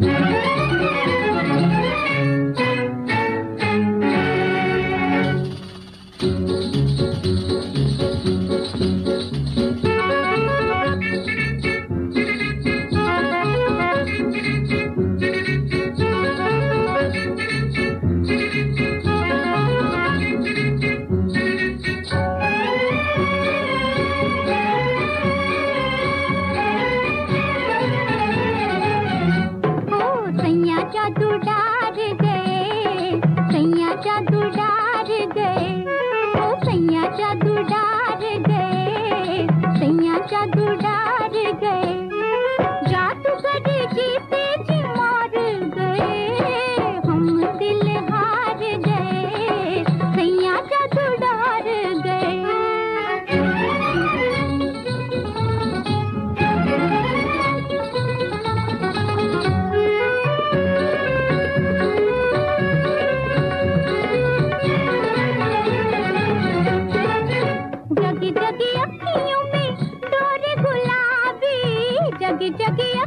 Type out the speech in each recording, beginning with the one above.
Mm-hmm. जादू डार गए सैया जादू डार गए ओ सैया जादू डार गए सैया जादू डार गए जीते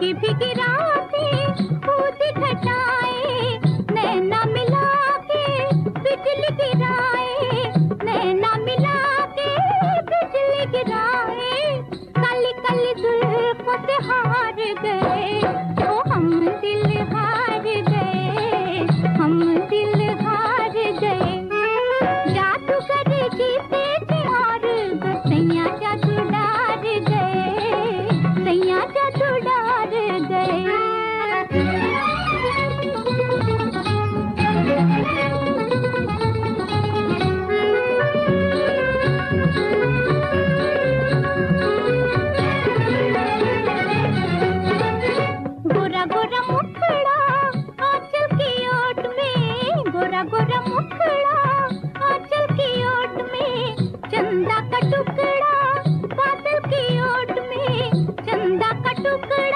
ফিকি ফিকি तो कर